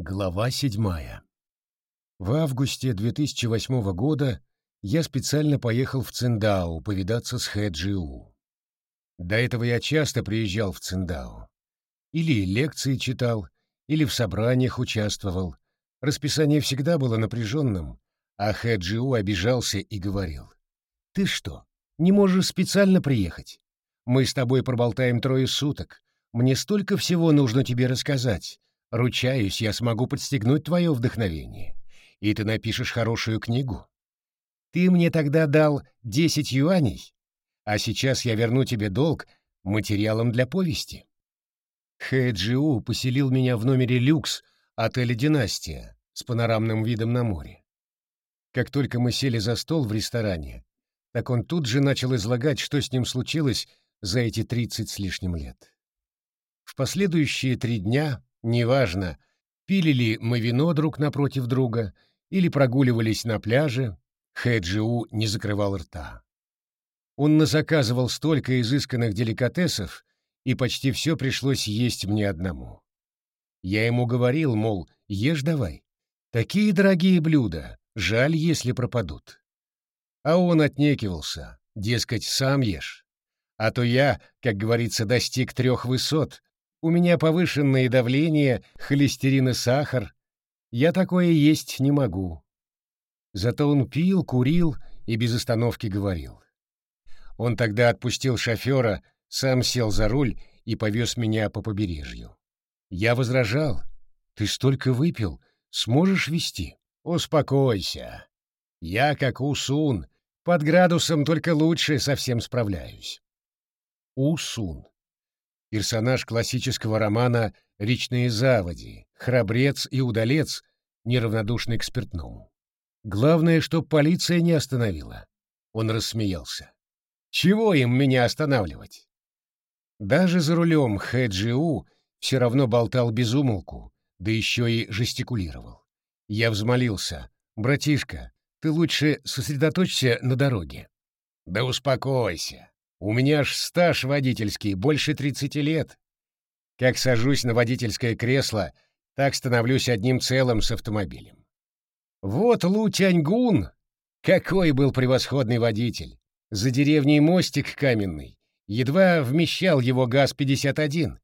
Глава седьмая. В августе 2008 года я специально поехал в Циндао повидаться с Хэджиу. До этого я часто приезжал в Циндао. Или лекции читал, или в собраниях участвовал. Расписание всегда было напряженным, а Хэджиу обижался и говорил. «Ты что, не можешь специально приехать? Мы с тобой проболтаем трое суток. Мне столько всего нужно тебе рассказать, Ручаюсь, я смогу подстегнуть твое вдохновение, и ты напишешь хорошую книгу. Ты мне тогда дал десять юаней, а сейчас я верну тебе долг материалом для повести. Хэджиу поселил меня в номере люкс отеля «Династия» с панорамным видом на море. Как только мы сели за стол в ресторане, так он тут же начал излагать, что с ним случилось за эти тридцать с лишним лет. В последующие три дня Неважно, пили ли мы вино друг напротив друга или прогуливались на пляже, Хэджиу не закрывал рта. Он назаказывал столько изысканных деликатесов, и почти все пришлось есть мне одному. Я ему говорил, мол, ешь давай. Такие дорогие блюда, жаль, если пропадут. А он отнекивался, дескать, сам ешь. А то я, как говорится, достиг трех высот, у меня повышенное давление, холестерин и сахар. Я такое есть не могу. Зато он пил, курил и без остановки говорил. Он тогда отпустил шофера, сам сел за руль и повез меня по побережью. Я возражал. «Ты столько выпил, сможешь вести?» «Успокойся. Я, как Усун, под градусом только лучше совсем справляюсь». Усун персонаж классического романа «Речные заводи», храбрец и удалец, неравнодушный к спиртному. Главное, чтоб полиция не остановила. Он рассмеялся. Чего им меня останавливать? Даже за рулем Хэджиу все равно болтал без умолку, да еще и жестикулировал. Я взмолился. «Братишка, ты лучше сосредоточься на дороге». «Да успокойся. У меня ж стаж водительский, больше тридцати лет. Как сажусь на водительское кресло, так становлюсь одним целым с автомобилем. Вот Лу Тяньгун! Какой был превосходный водитель! За деревней мостик каменный. Едва вмещал его ГАЗ-51,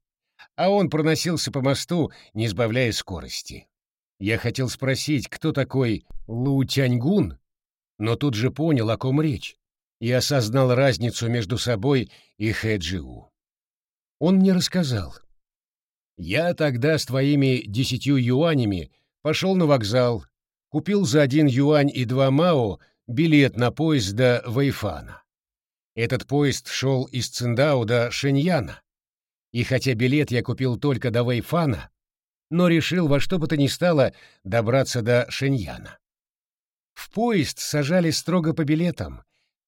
а он проносился по мосту, не сбавляя скорости. Я хотел спросить, кто такой Лу Тяньгун, но тут же понял, о ком речь и осознал разницу между собой и Хэджиу. Он мне рассказал. «Я тогда с твоими десятью юанями пошел на вокзал, купил за один юань и два мао билет на поезд до Вэйфана. Этот поезд шел из Циндао до Шеньяна, и хотя билет я купил только до Вэйфана, но решил во что бы то ни стало добраться до Шеньяна. В поезд сажали строго по билетам,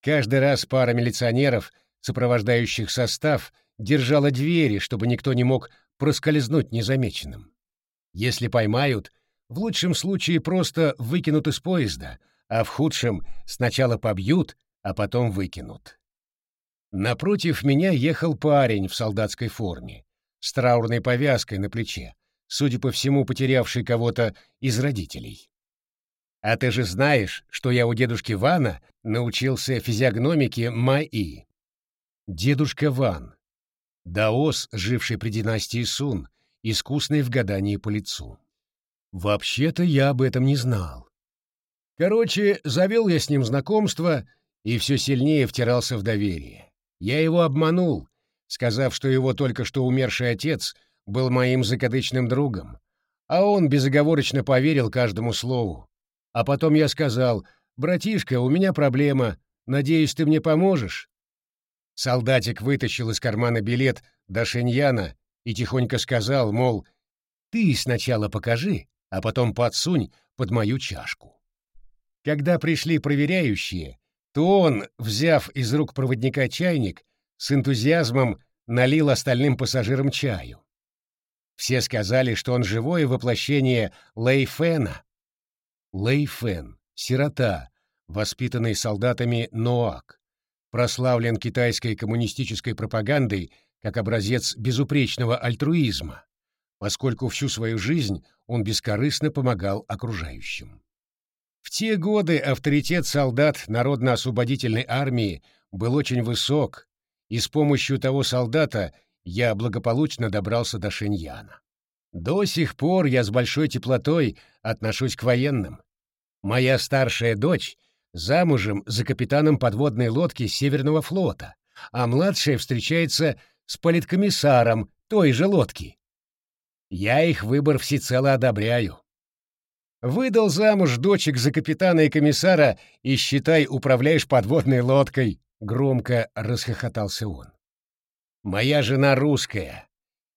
Каждый раз пара милиционеров, сопровождающих состав, держала двери, чтобы никто не мог проскользнуть незамеченным. Если поймают, в лучшем случае просто выкинут из поезда, а в худшем сначала побьют, а потом выкинут. Напротив меня ехал парень в солдатской форме, с траурной повязкой на плече, судя по всему, потерявший кого-то из родителей. А ты же знаешь, что я у дедушки Вана научился физиогномике Майи. Дедушка Ван. Даос, живший при династии Сун, искусный в гадании по лицу. Вообще-то я об этом не знал. Короче, завел я с ним знакомство и все сильнее втирался в доверие. Я его обманул, сказав, что его только что умерший отец был моим закадычным другом, а он безоговорочно поверил каждому слову, а потом я сказал, «Братишка, у меня проблема. Надеюсь, ты мне поможешь?» Солдатик вытащил из кармана билет до Шеньяна и тихонько сказал, мол, «Ты сначала покажи, а потом подсунь под мою чашку». Когда пришли проверяющие, то он, взяв из рук проводника чайник, с энтузиазмом налил остальным пассажирам чаю. Все сказали, что он живое воплощение Лэй Фэна, Лэй Фэн, сирота, воспитанный солдатами Ноак, прославлен китайской коммунистической пропагандой как образец безупречного альтруизма, поскольку всю свою жизнь он бескорыстно помогал окружающим. В те годы авторитет солдат Народно-освободительной армии был очень высок, и с помощью того солдата я благополучно добрался до Шеньяна. До сих пор я с большой теплотой отношусь к военным. Моя старшая дочь замужем за капитаном подводной лодки Северного флота, а младшая встречается с политкомиссаром той же лодки. Я их выбор всецело одобряю. Выдал замуж дочек за капитана и комиссара и, считай, управляешь подводной лодкой, — громко расхохотался он. Моя жена русская,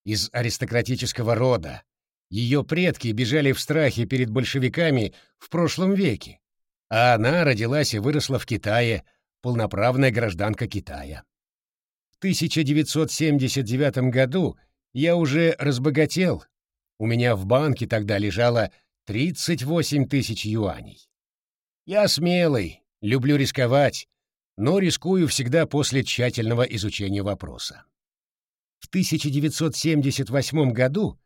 из аристократического рода. Ее предки бежали в страхе перед большевиками в прошлом веке, а она родилась и выросла в Китае, полноправная гражданка Китая. В 1979 году я уже разбогател. У меня в банке тогда лежало 38 тысяч юаней. Я смелый, люблю рисковать, но рискую всегда после тщательного изучения вопроса. В 1978 году,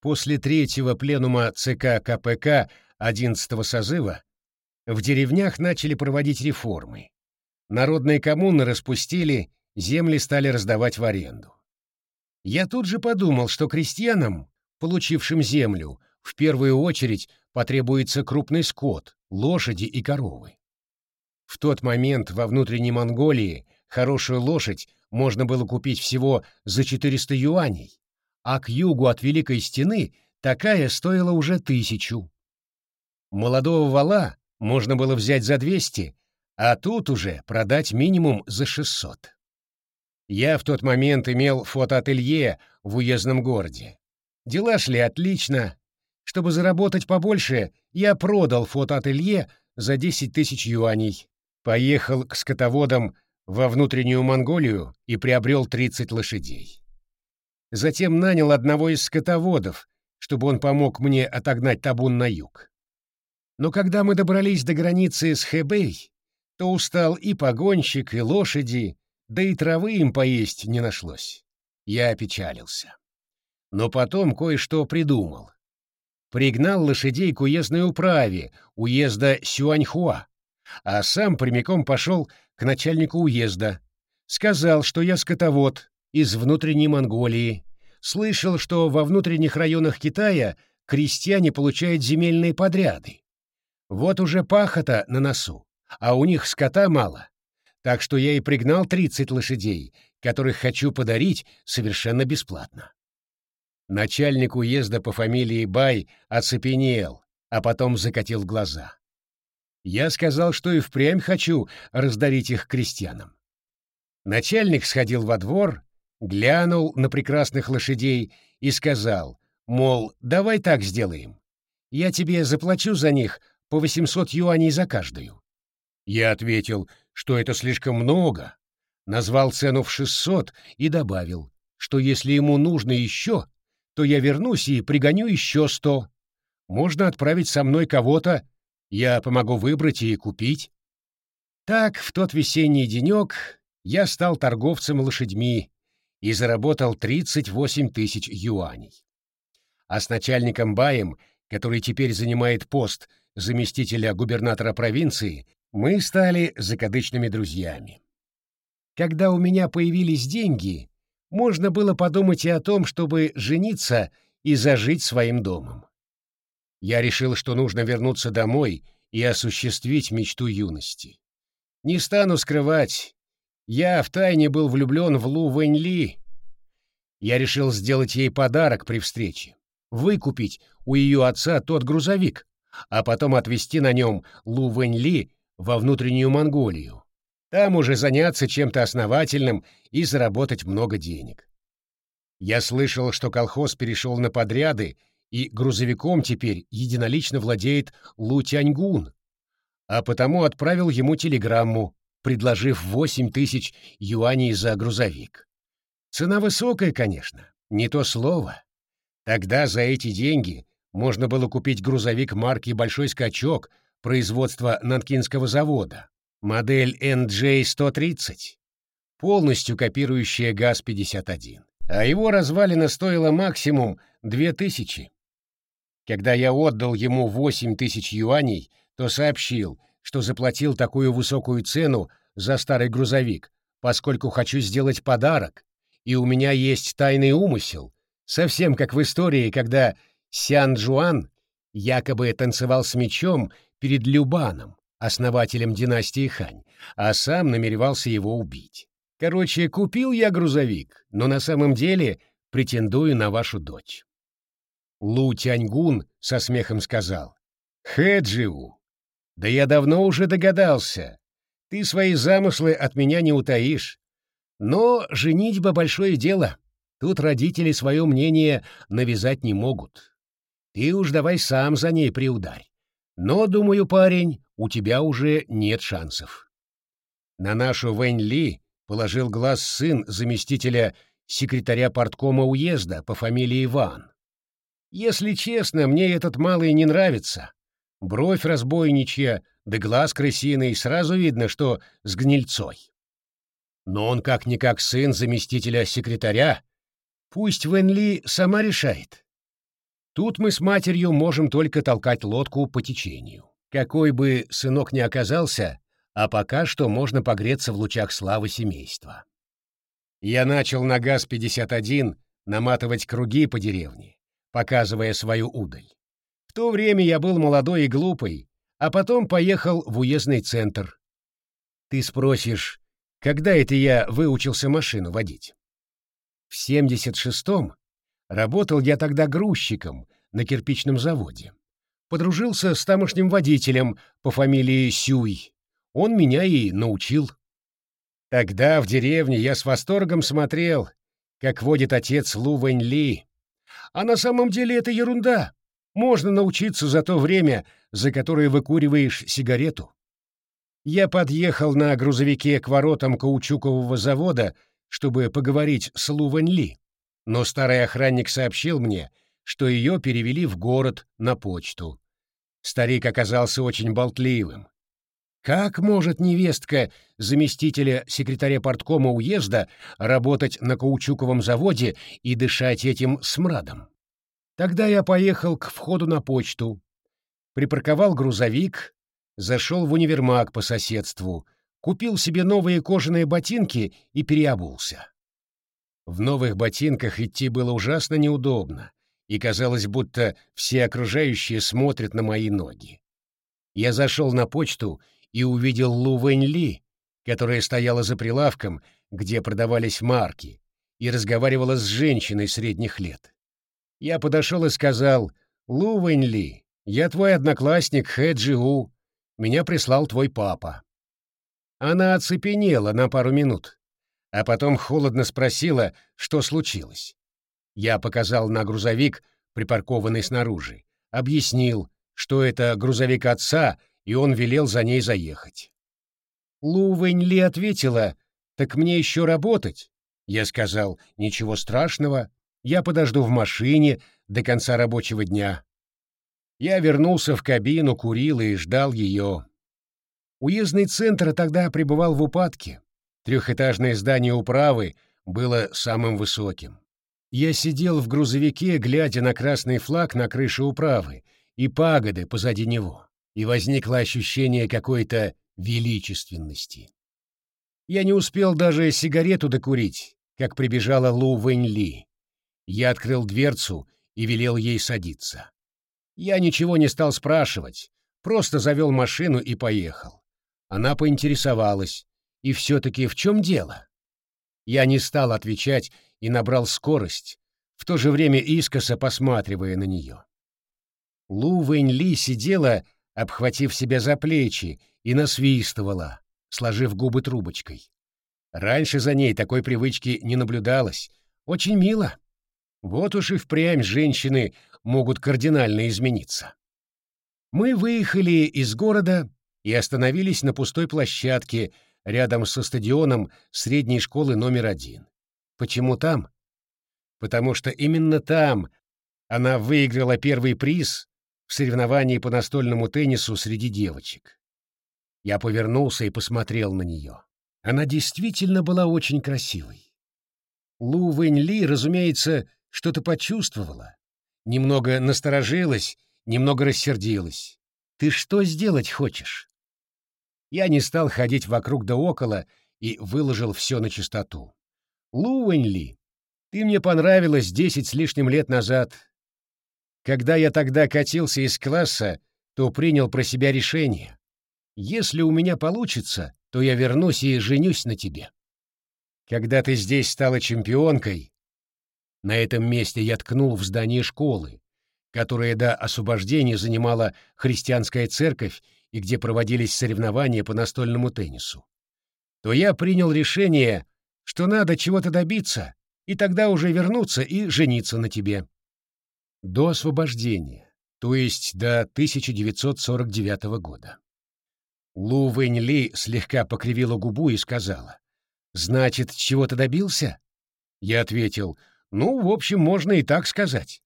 после третьего пленума ЦК КПК 11 созыва, в деревнях начали проводить реформы. Народные коммуны распустили, земли стали раздавать в аренду. Я тут же подумал, что крестьянам, получившим землю, в первую очередь потребуется крупный скот, лошади и коровы. В тот момент во внутренней Монголии хорошую лошадь можно было купить всего за 400 юаней, а к югу от Великой Стены такая стоила уже тысячу. Молодого вала можно было взять за 200, а тут уже продать минимум за 600. Я в тот момент имел фотоателье в уездном городе. Дела шли отлично. Чтобы заработать побольше, я продал фотоателье за 10 тысяч юаней. Поехал к скотоводам во внутреннюю Монголию и приобрел 30 лошадей. Затем нанял одного из скотоводов, чтобы он помог мне отогнать табун на юг. Но когда мы добрались до границы с Хэбэй, то устал и погонщик, и лошади, да и травы им поесть не нашлось. Я опечалился. Но потом кое-что придумал. Пригнал лошадей к уездной управе, уезда Сюаньхуа, а сам прямиком пошел к начальнику уезда. Сказал, что я скотовод из внутренней Монголии. Слышал, что во внутренних районах Китая крестьяне получают земельные подряды. Вот уже пахота на носу, а у них скота мало. Так что я и пригнал 30 лошадей, которых хочу подарить совершенно бесплатно. Начальник уезда по фамилии Бай оцепенел, а потом закатил глаза. Я сказал, что и впрямь хочу раздарить их крестьянам. Начальник сходил во двор, глянул на прекрасных лошадей и сказал, мол, давай так сделаем. Я тебе заплачу за них по 800 юаней за каждую. Я ответил, что это слишком много, назвал цену в 600 и добавил, что если ему нужно еще, то я вернусь и пригоню еще сто. Можно отправить со мной кого-то я помогу выбрать и купить. Так, в тот весенний денек я стал торговцем лошадьми и заработал 38 тысяч юаней. А с начальником Баем, который теперь занимает пост заместителя губернатора провинции, мы стали закадычными друзьями. Когда у меня появились деньги, можно было подумать и о том, чтобы жениться и зажить своим домом я решил, что нужно вернуться домой и осуществить мечту юности. Не стану скрывать, я втайне был влюблен в Лу Вэньли. Я решил сделать ей подарок при встрече, выкупить у ее отца тот грузовик, а потом отвезти на нем Лу Вэньли во внутреннюю Монголию. Там уже заняться чем-то основательным и заработать много денег. Я слышал, что колхоз перешел на подряды и грузовиком теперь единолично владеет Лу Тяньгун, а потому отправил ему телеграмму, предложив восемь тысяч юаней за грузовик. Цена высокая, конечно, не то слово. Тогда за эти деньги можно было купить грузовик марки «Большой скачок» производства Нанкинского завода, модель NJ-130, полностью копирующая ГАЗ-51. а его развалина стоила максимум две тысячи. Когда я отдал ему восемь тысяч юаней, то сообщил, что заплатил такую высокую цену за старый грузовик, поскольку хочу сделать подарок, и у меня есть тайный умысел, совсем как в истории, когда Сян Джуан якобы танцевал с мечом перед Любаном, основателем династии Хань, а сам намеревался его убить. Короче, купил я грузовик, но на самом деле претендую на вашу дочь. Лу Тяньгун со смехом сказал. «Хэджиу, да я давно уже догадался. Ты свои замыслы от меня не утаишь. Но женитьба — большое дело. Тут родители свое мнение навязать не могут. Ты уж давай сам за ней приударь. Но, думаю, парень, у тебя уже нет шансов. На нашу Вэнь Ли положил глаз сын заместителя секретаря порткома уезда по фамилии Ван. Если честно, мне этот малый не нравится. Бровь разбойничья, да глаз крысиный, сразу видно, что с гнильцой. Но он как-никак сын заместителя секретаря. Пусть Вэн Ли сама решает. Тут мы с матерью можем только толкать лодку по течению. Какой бы сынок ни оказался, а пока что можно погреться в лучах славы семейства. Я начал на ГАЗ-51 наматывать круги по деревне, показывая свою удаль. В то время я был молодой и глупый, а потом поехал в уездный центр. Ты спросишь, когда это я выучился машину водить? В 76-м работал я тогда грузчиком на кирпичном заводе. Подружился с тамошним водителем по фамилии Сюй. Он меня и научил. Тогда в деревне я с восторгом смотрел, как водит отец Лу Вэнь Ли. А на самом деле это ерунда. Можно научиться за то время, за которое выкуриваешь сигарету. Я подъехал на грузовике к воротам каучукового завода, чтобы поговорить с Лу Вэнь Ли, но старый охранник сообщил мне, что ее перевели в город на почту. Старик оказался очень болтливым. Как может невестка заместителя секретаря порткома уезда работать на каучуковом заводе и дышать этим смрадом? Тогда я поехал к входу на почту, припарковал грузовик, зашел в универмаг по соседству, купил себе новые кожаные ботинки и переобулся. В новых ботинках идти было ужасно неудобно, и казалось, будто все окружающие смотрят на мои ноги. Я зашел на почту и увидел Лу Вэнь Ли, которая стояла за прилавком, где продавались марки, и разговаривала с женщиной средних лет. Я подошел и сказал, «Лу Вэнь Ли, я твой одноклассник Хэ Джи У. Меня прислал твой папа». Она оцепенела на пару минут, а потом холодно спросила, что случилось. Я показал на грузовик, припаркованный снаружи, объяснил, что это грузовик отца, и он велел за ней заехать. Лу Вэньли ответила, «Так мне еще работать?» Я сказал, «Ничего страшного, я подожду в машине до конца рабочего дня». Я вернулся в кабину, курил и ждал ее. Уездный центр тогда пребывал в упадке. Трехэтажное здание управы было самым высоким. Я сидел в грузовике, глядя на красный флаг на крыше управы и пагоды позади него, и возникло ощущение какой-то величественности. Я не успел даже сигарету докурить, как прибежала Лу Вэнь Ли. Я открыл дверцу и велел ей садиться. Я ничего не стал спрашивать, просто завел машину и поехал. Она поинтересовалась, и все-таки в чем дело? Я не стал отвечать и набрал скорость, в то же время искоса посматривая на нее. Лу Вэнь Ли сидела, обхватив себя за плечи, и насвистывала, сложив губы трубочкой. Раньше за ней такой привычки не наблюдалось. Очень мило. Вот уж и впрямь женщины могут кардинально измениться. Мы выехали из города и остановились на пустой площадке рядом со стадионом средней школы номер один. Почему там? Потому что именно там она выиграла первый приз в соревновании по настольному теннису среди девочек. Я повернулся и посмотрел на нее. Она действительно была очень красивой. Лу Вэнь Ли, разумеется, что-то почувствовала. Немного насторожилась, немного рассердилась. «Ты что сделать хочешь?» Я не стал ходить вокруг да около и выложил все на чистоту. «Лу Вэнь Ли, ты мне понравилась десять с лишним лет назад. Когда я тогда катился из класса, то принял про себя решение. Если у меня получится, то я вернусь и женюсь на тебе. Когда ты здесь стала чемпионкой, на этом месте я ткнул в здание школы, которое до освобождения занимала христианская церковь и где проводились соревнования по настольному теннису, то я принял решение, что надо чего-то добиться, и тогда уже вернуться и жениться на тебе. До освобождения, то есть до 1949 года. Лу Вэнь Ли слегка покривила губу и сказала, «Значит, чего-то добился?» Я ответил, «Ну, в общем, можно и так сказать».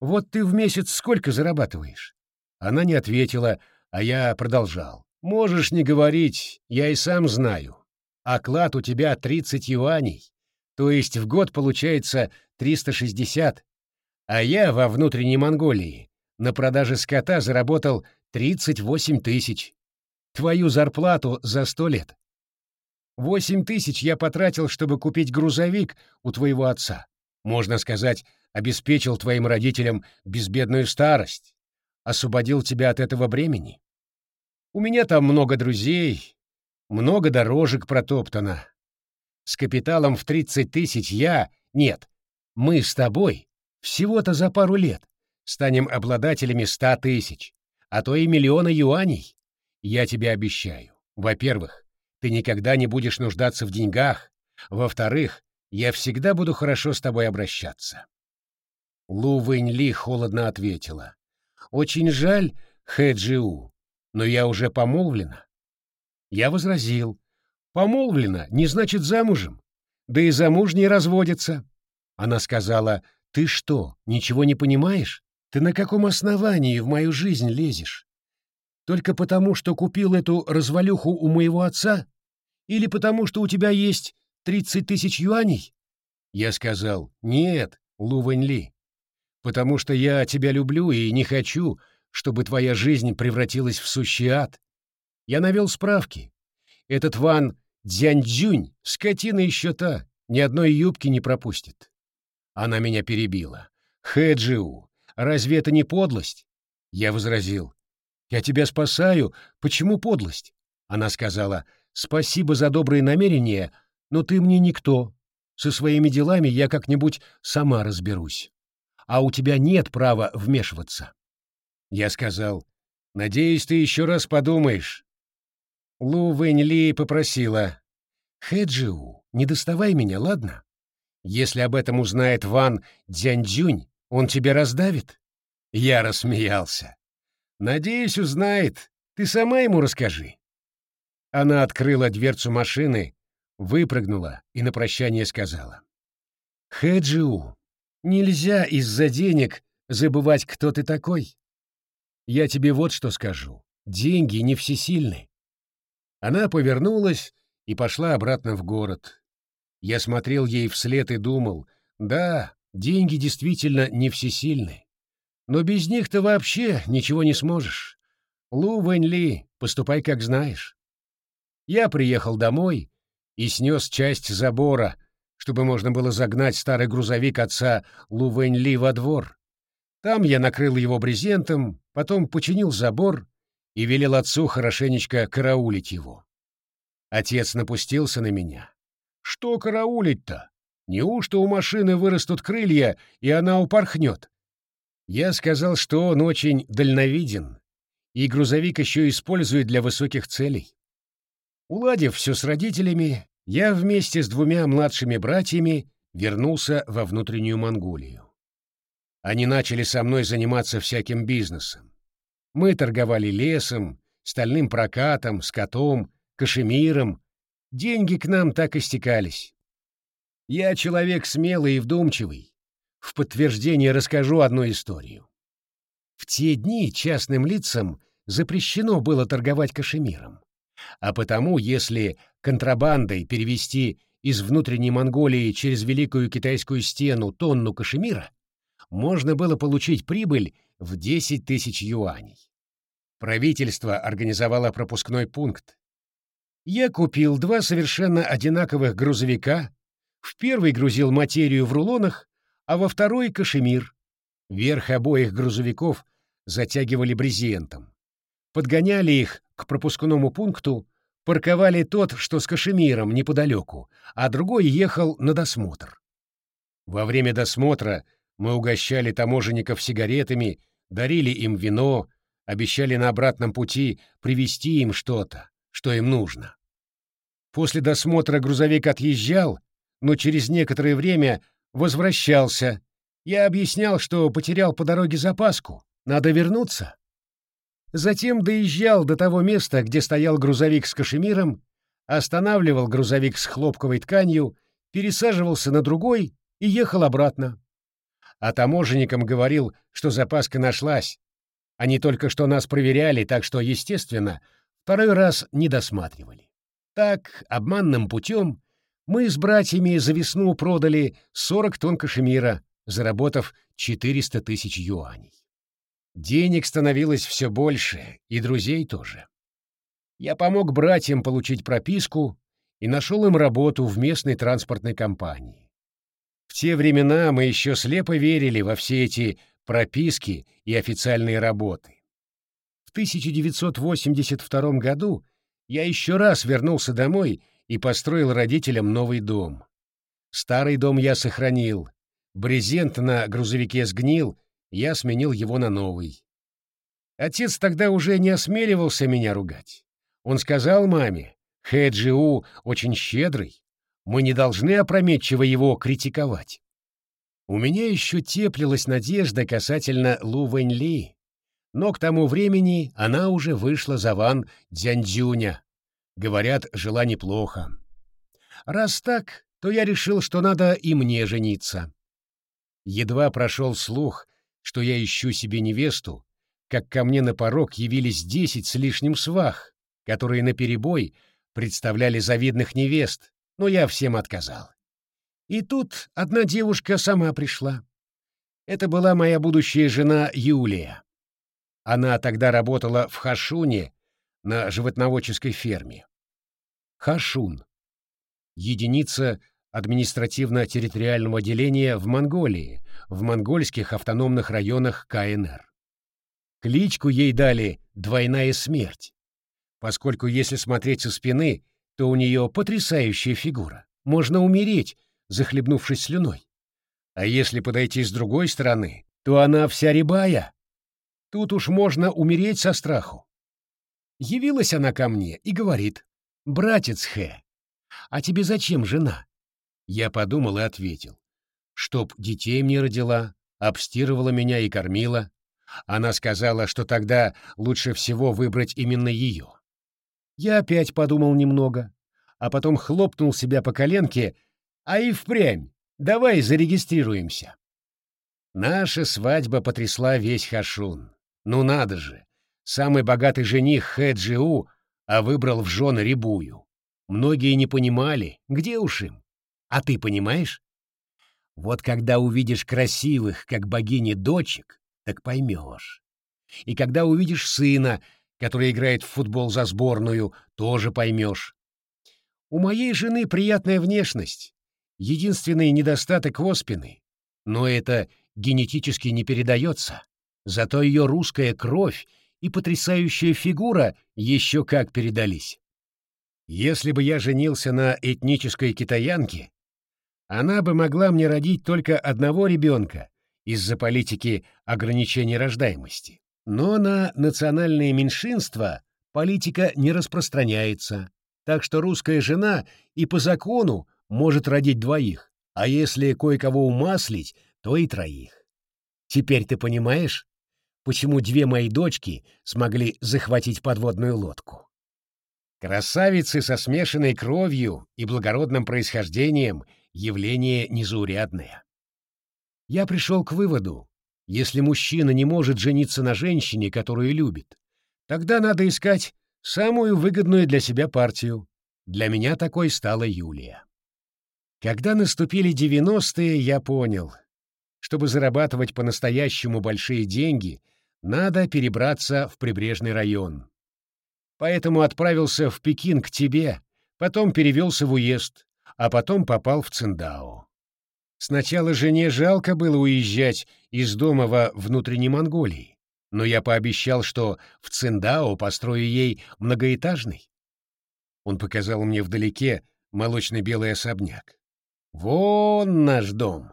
«Вот ты в месяц сколько зарабатываешь?» Она не ответила, а я продолжал. «Можешь не говорить, я и сам знаю. Оклад у тебя 30 юаней, то есть в год получается 360, а я во внутренней Монголии на продаже скота заработал 38 тысяч. Твою зарплату за сто лет. Восемь тысяч я потратил, чтобы купить грузовик у твоего отца. Можно сказать, обеспечил твоим родителям безбедную старость, освободил тебя от этого бремени. У меня там много друзей, много дорожек протоптано. С капиталом в тридцать тысяч я, нет, мы с тобой, всего-то за пару лет, станем обладателями ста тысяч, а то и миллиона юаней. Я тебе обещаю. Во-первых, ты никогда не будешь нуждаться в деньгах. Во-вторых, я всегда буду хорошо с тобой обращаться. Лу Вэнь Ли холодно ответила. Очень жаль, Хэ Джиу, но я уже помолвлена. Я возразил. Помолвлена не значит замужем. Да и замужние разводятся. Она сказала, ты что, ничего не понимаешь? Ты на каком основании в мою жизнь лезешь? Только потому, что купил эту развалюху у моего отца? Или потому, что у тебя есть тридцать тысяч юаней? Я сказал, нет, Лу Вэнь Ли, потому что я тебя люблю и не хочу, чтобы твоя жизнь превратилась в сущий ад. Я навел справки. Этот Ван Дзяньцзюнь, скотина еще та, ни одной юбки не пропустит. Она меня перебила. Хэджиу, разве это не подлость? Я возразил. Я тебя спасаю. Почему подлость? Она сказала, спасибо за добрые намерения, но ты мне никто. Со своими делами я как-нибудь сама разберусь. А у тебя нет права вмешиваться. Я сказал, надеюсь, ты еще раз подумаешь. Лу Вэнь Ли попросила, Хэджиу, не доставай меня, ладно? Если об этом узнает Ван Дзяньцзюнь, он тебя раздавит. Я рассмеялся. Надеюсь, узнает. Ты сама ему расскажи. Она открыла дверцу машины, выпрыгнула и на прощание сказала. «Хэджиу, нельзя из-за денег забывать, кто ты такой. Я тебе вот что скажу. Деньги не всесильны». Она повернулась и пошла обратно в город. Я смотрел ей вслед и думал, да, деньги действительно не всесильны. Но без них ты вообще ничего не сможешь. Лу Вэнь Ли, поступай как знаешь. Я приехал домой и снес часть забора, чтобы можно было загнать старый грузовик отца Лу Вэнь Ли во двор. Там я накрыл его брезентом, потом починил забор и велел отцу хорошенечко караулить его. Отец напустился на меня. «Что караулить-то? Неужто у машины вырастут крылья, и она упорхнет? Я сказал, что он очень дальновиден, и грузовик еще использует для высоких целей. Уладив все с родителями, я вместе с двумя младшими братьями вернулся во внутреннюю Монголию. Они начали со мной заниматься всяким бизнесом. Мы торговали лесом, стальным прокатом, скотом, кашемиром. Деньги к нам так и стекались. Я человек смелый и вдумчивый, в подтверждение расскажу одну историю. В те дни частным лицам запрещено было торговать кашемиром. А потому, если контрабандой перевести из внутренней Монголии через Великую Китайскую стену тонну кашемира, можно было получить прибыль в 10 тысяч юаней. Правительство организовало пропускной пункт. Я купил два совершенно одинаковых грузовика, в первый грузил материю в рулонах, а во второй — кашемир. Верх обоих грузовиков затягивали брезентом. Подгоняли их к пропускному пункту, парковали тот, что с кашемиром, неподалеку, а другой ехал на досмотр. Во время досмотра мы угощали таможенников сигаретами, дарили им вино, обещали на обратном пути привезти им что-то, что им нужно. После досмотра грузовик отъезжал, но через некоторое время возвращался. Я объяснял, что потерял по дороге запаску, надо вернуться. Затем доезжал до того места, где стоял грузовик с кашемиром, останавливал грузовик с хлопковой тканью, пересаживался на другой и ехал обратно. А таможенникам говорил, что запаска нашлась. Они только что нас проверяли, так что, естественно, второй раз не досматривали. Так, обманным путем, мы с братьями за весну продали 40 тонн кашемира, заработав 400 тысяч юаней. Денег становилось все больше, и друзей тоже. Я помог братьям получить прописку и нашел им работу в местной транспортной компании. В те времена мы еще слепо верили во все эти прописки и официальные работы. В 1982 году я еще раз вернулся домой и построил родителям новый дом. Старый дом я сохранил. Брезент на грузовике сгнил, я сменил его на новый. Отец тогда уже не осмеливался меня ругать. Он сказал маме, Хэджиу очень щедрый, мы не должны опрометчиво его критиковать. У меня еще теплилась надежда касательно Лу Вэньли, но к тому времени она уже вышла за Ван Дзяньцзюня. Говорят, жила неплохо. Раз так, то я решил, что надо и мне жениться. Едва прошел слух, что я ищу себе невесту, как ко мне на порог явились десять с лишним свах, которые наперебой представляли завидных невест, но я всем отказал. И тут одна девушка сама пришла. Это была моя будущая жена Юлия. Она тогда работала в Хашуне на животноводческой ферме. Хашун. Единица административно-территориального деления в Монголии, в монгольских автономных районах КНР. Кличку ей дали «двойная смерть», поскольку если смотреть со спины, то у нее потрясающая фигура. Можно умереть, захлебнувшись слюной. А если подойти с другой стороны, то она вся рябая. Тут уж можно умереть со страху. Явилась она ко мне и говорит, «Братец Хэ, а тебе зачем жена?» Я подумал и ответил. Чтоб детей мне родила, обстирывала меня и кормила. Она сказала, что тогда лучше всего выбрать именно ее. Я опять подумал немного, а потом хлопнул себя по коленке, а и впрямь, давай зарегистрируемся. Наша свадьба потрясла весь Хашун. Ну надо же, самый богатый жених Хэджиу, а выбрал в жены Рябую. Многие не понимали, где уж им. А ты понимаешь? Вот когда увидишь красивых, как богини, дочек, так поймешь. И когда увидишь сына, который играет в футбол за сборную, тоже поймешь. У моей жены приятная внешность. Единственный недостаток оспины. Но это генетически не передается. Зато ее русская кровь и потрясающая фигура еще как передались. Если бы я женился на этнической китаянке, она бы могла мне родить только одного ребенка из-за политики ограничения рождаемости. Но на национальные меньшинства политика не распространяется, так что русская жена и по закону может родить двоих, а если кое-кого умаслить, то и троих. Теперь ты понимаешь, почему две мои дочки смогли захватить подводную лодку? Красавицы со смешанной кровью и благородным происхождением — явление незаурядное. Я пришел к выводу, если мужчина не может жениться на женщине, которую любит, тогда надо искать самую выгодную для себя партию. Для меня такой стала Юлия. Когда наступили девяностые, я понял, чтобы зарабатывать по-настоящему большие деньги, надо перебраться в прибрежный район. Поэтому отправился в Пекин к тебе, потом перевелся в уезд, а потом попал в Циндао. Сначала жене жалко было уезжать из дома во внутренней Монголии, но я пообещал, что в Циндао построю ей многоэтажный. Он показал мне вдалеке молочно-белый особняк. «Вон наш дом!»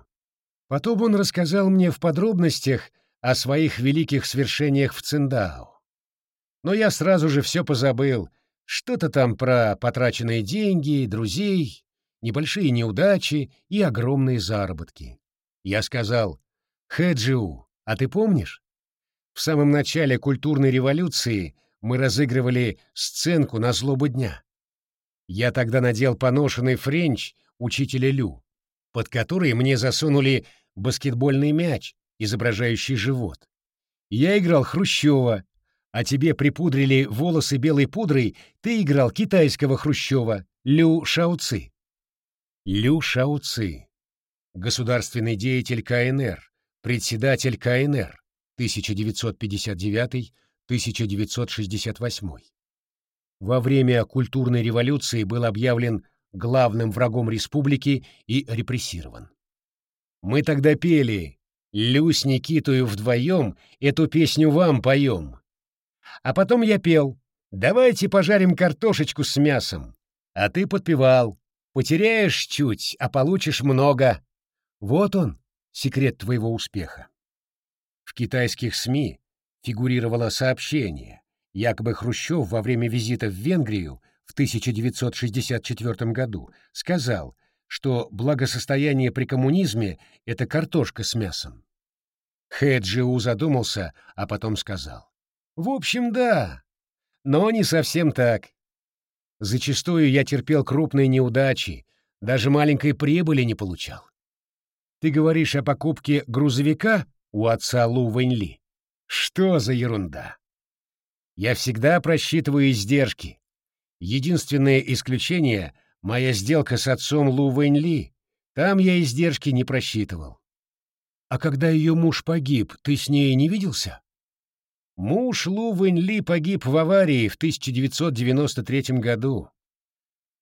Потом он рассказал мне в подробностях о своих великих свершениях в Циндао. Но я сразу же все позабыл. Что-то там про потраченные деньги, друзей, небольшие неудачи и огромные заработки. Я сказал, «Хэджиу, а ты помнишь? В самом начале культурной революции мы разыгрывали сценку на злобу дня. Я тогда надел поношенный френч учителя Лю, под который мне засунули баскетбольный мяч, изображающий живот. Я играл Хрущева, а тебе припудрили волосы белой пудрой, ты играл китайского Хрущева, Лю Шауци. Лю Шауци. Государственный деятель КНР, председатель КНР, 1959-1968. Во время культурной революции был объявлен главным врагом республики и репрессирован. Мы тогда пели «Лю с Никитою вдвоем эту песню вам поем». А потом я пел «Давайте пожарим картошечку с мясом». А ты подпевал «Потеряешь чуть, а получишь много». Вот он, секрет твоего успеха. В китайских СМИ фигурировало сообщение, якобы Хрущев во время визита в Венгрию в 1964 году сказал, что благосостояние при коммунизме — это картошка с мясом. Хэджиу задумался, а потом сказал. В общем, да, но не совсем так. Зачастую я терпел крупные неудачи, даже маленькой прибыли не получал. Ты говоришь о покупке грузовика у отца Лу Вэньли? Что за ерунда? Я всегда просчитываю издержки, Единственное исключение — моя сделка с отцом Лу Вэньли. Там я издержки не просчитывал. А когда ее муж погиб, ты с ней не виделся? Муж Лу Вэньли погиб в аварии в 1993 году.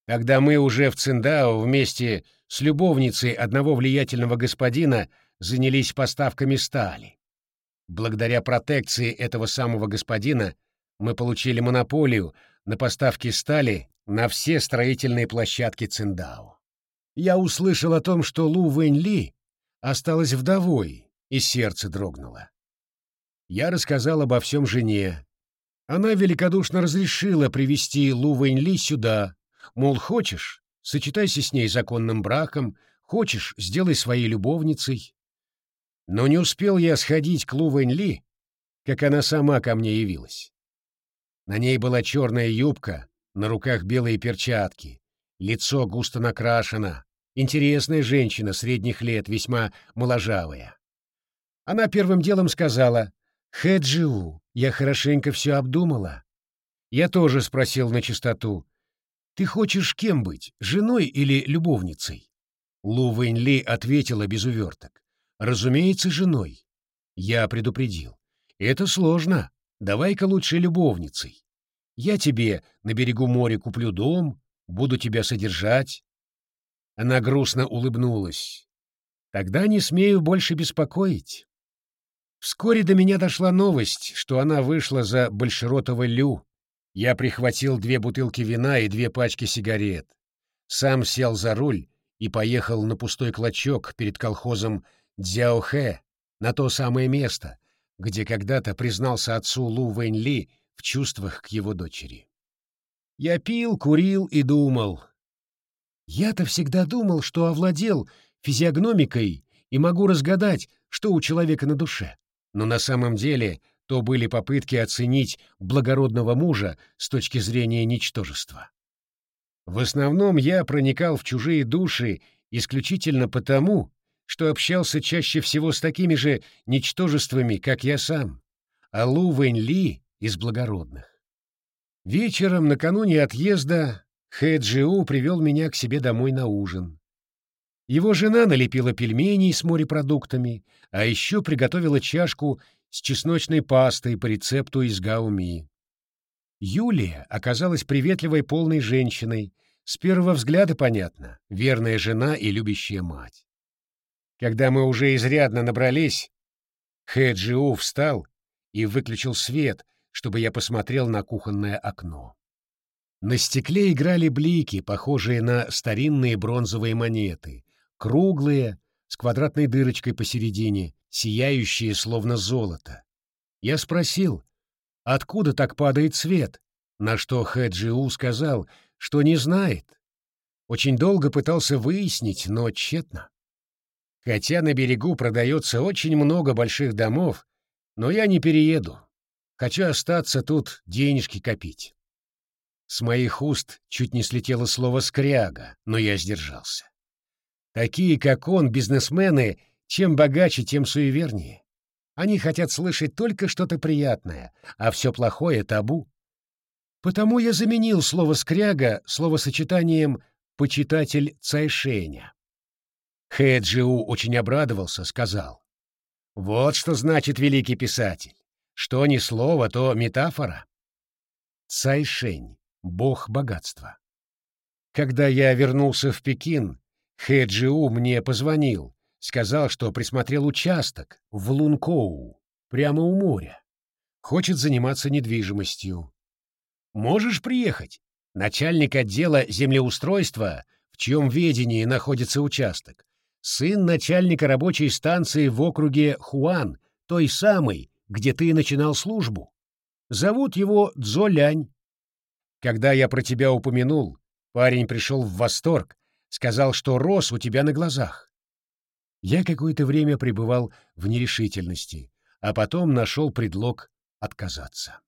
Тогда мы уже в Циндао вместе с любовницей одного влиятельного господина занялись поставками стали. Благодаря протекции этого самого господина мы получили монополию на поставки стали на все строительные площадки Циндао. Я услышал о том, что Лу Вэнь Ли осталась вдовой, и сердце дрогнуло. Я рассказал обо всем жене. Она великодушно разрешила привести Лу Вэнь Ли сюда, мол, хочешь, сочетайся с ней законным браком, хочешь, сделай своей любовницей. Но не успел я сходить к Лу Вэнь Ли, как она сама ко мне явилась. На ней была черная юбка, на руках белые перчатки, лицо густо накрашено, интересная женщина средних лет, весьма моложавая. Она первым делом сказала, «Хэджиу, я хорошенько все обдумала». Я тоже спросил на чистоту, «Ты хочешь кем быть, женой или любовницей?» Лу Вэнь Ли ответила без уверток, «Разумеется, женой». Я предупредил, «Это сложно, Давай-ка лучше любовницей. Я тебе на берегу моря куплю дом, буду тебя содержать. Она грустно улыбнулась. Тогда не смею больше беспокоить. Вскоре до меня дошла новость, что она вышла за Большеротова Лю. Я прихватил две бутылки вина и две пачки сигарет. Сам сел за руль и поехал на пустой клочок перед колхозом Дзяохэ, на то самое место, где когда-то признался отцу Лу Вэнь Ли в чувствах к его дочери. Я пил, курил и думал. Я-то всегда думал, что овладел физиогномикой и могу разгадать, что у человека на душе. Но на самом деле то были попытки оценить благородного мужа с точки зрения ничтожества. В основном я проникал в чужие души исключительно потому, что общался чаще всего с такими же ничтожествами, как я сам, а Лу Вэнь Ли из благородных. Вечером, накануне отъезда, Хэ Джиу привел меня к себе домой на ужин. Его жена налепила пельменей с морепродуктами, а еще приготовила чашку с чесночной пастой по рецепту из Гауми. Юлия оказалась приветливой полной женщиной, с первого взгляда понятно, верная жена и любящая мать. Когда мы уже изрядно набрались, Хэджиу встал и выключил свет, чтобы я посмотрел на кухонное окно. На стекле играли блики, похожие на старинные бронзовые монеты, круглые, с квадратной дырочкой посередине, сияющие словно золото. Я спросил, откуда так падает свет, на что Хэджиу сказал, что не знает. Очень долго пытался выяснить, но тщетно. Хотя на берегу продается очень много больших домов, но я не перееду. Хочу остаться тут денежки копить. С моих уст чуть не слетело слово «скряга», но я сдержался. Такие, как он, бизнесмены, чем богаче, тем суевернее. Они хотят слышать только что-то приятное, а все плохое — табу. Потому я заменил слово «скряга» словосочетанием «почитатель Цайшеня». Хэджиу очень обрадовался, сказал. «Вот что значит великий писатель. Что ни слово, то метафора». Цайшень — бог богатства. Когда я вернулся в Пекин, Хэджиу мне позвонил, сказал, что присмотрел участок в Лункоу, прямо у моря. Хочет заниматься недвижимостью. Можешь приехать? Начальник отдела землеустройства, в чьем ведении находится участок, сын начальника рабочей станции в округе Хуан, той самой, где ты начинал службу. Зовут его Цзолянь. Когда я про тебя упомянул, парень пришел в восторг, Сказал, что рос у тебя на глазах. Я какое-то время пребывал в нерешительности, а потом нашел предлог отказаться.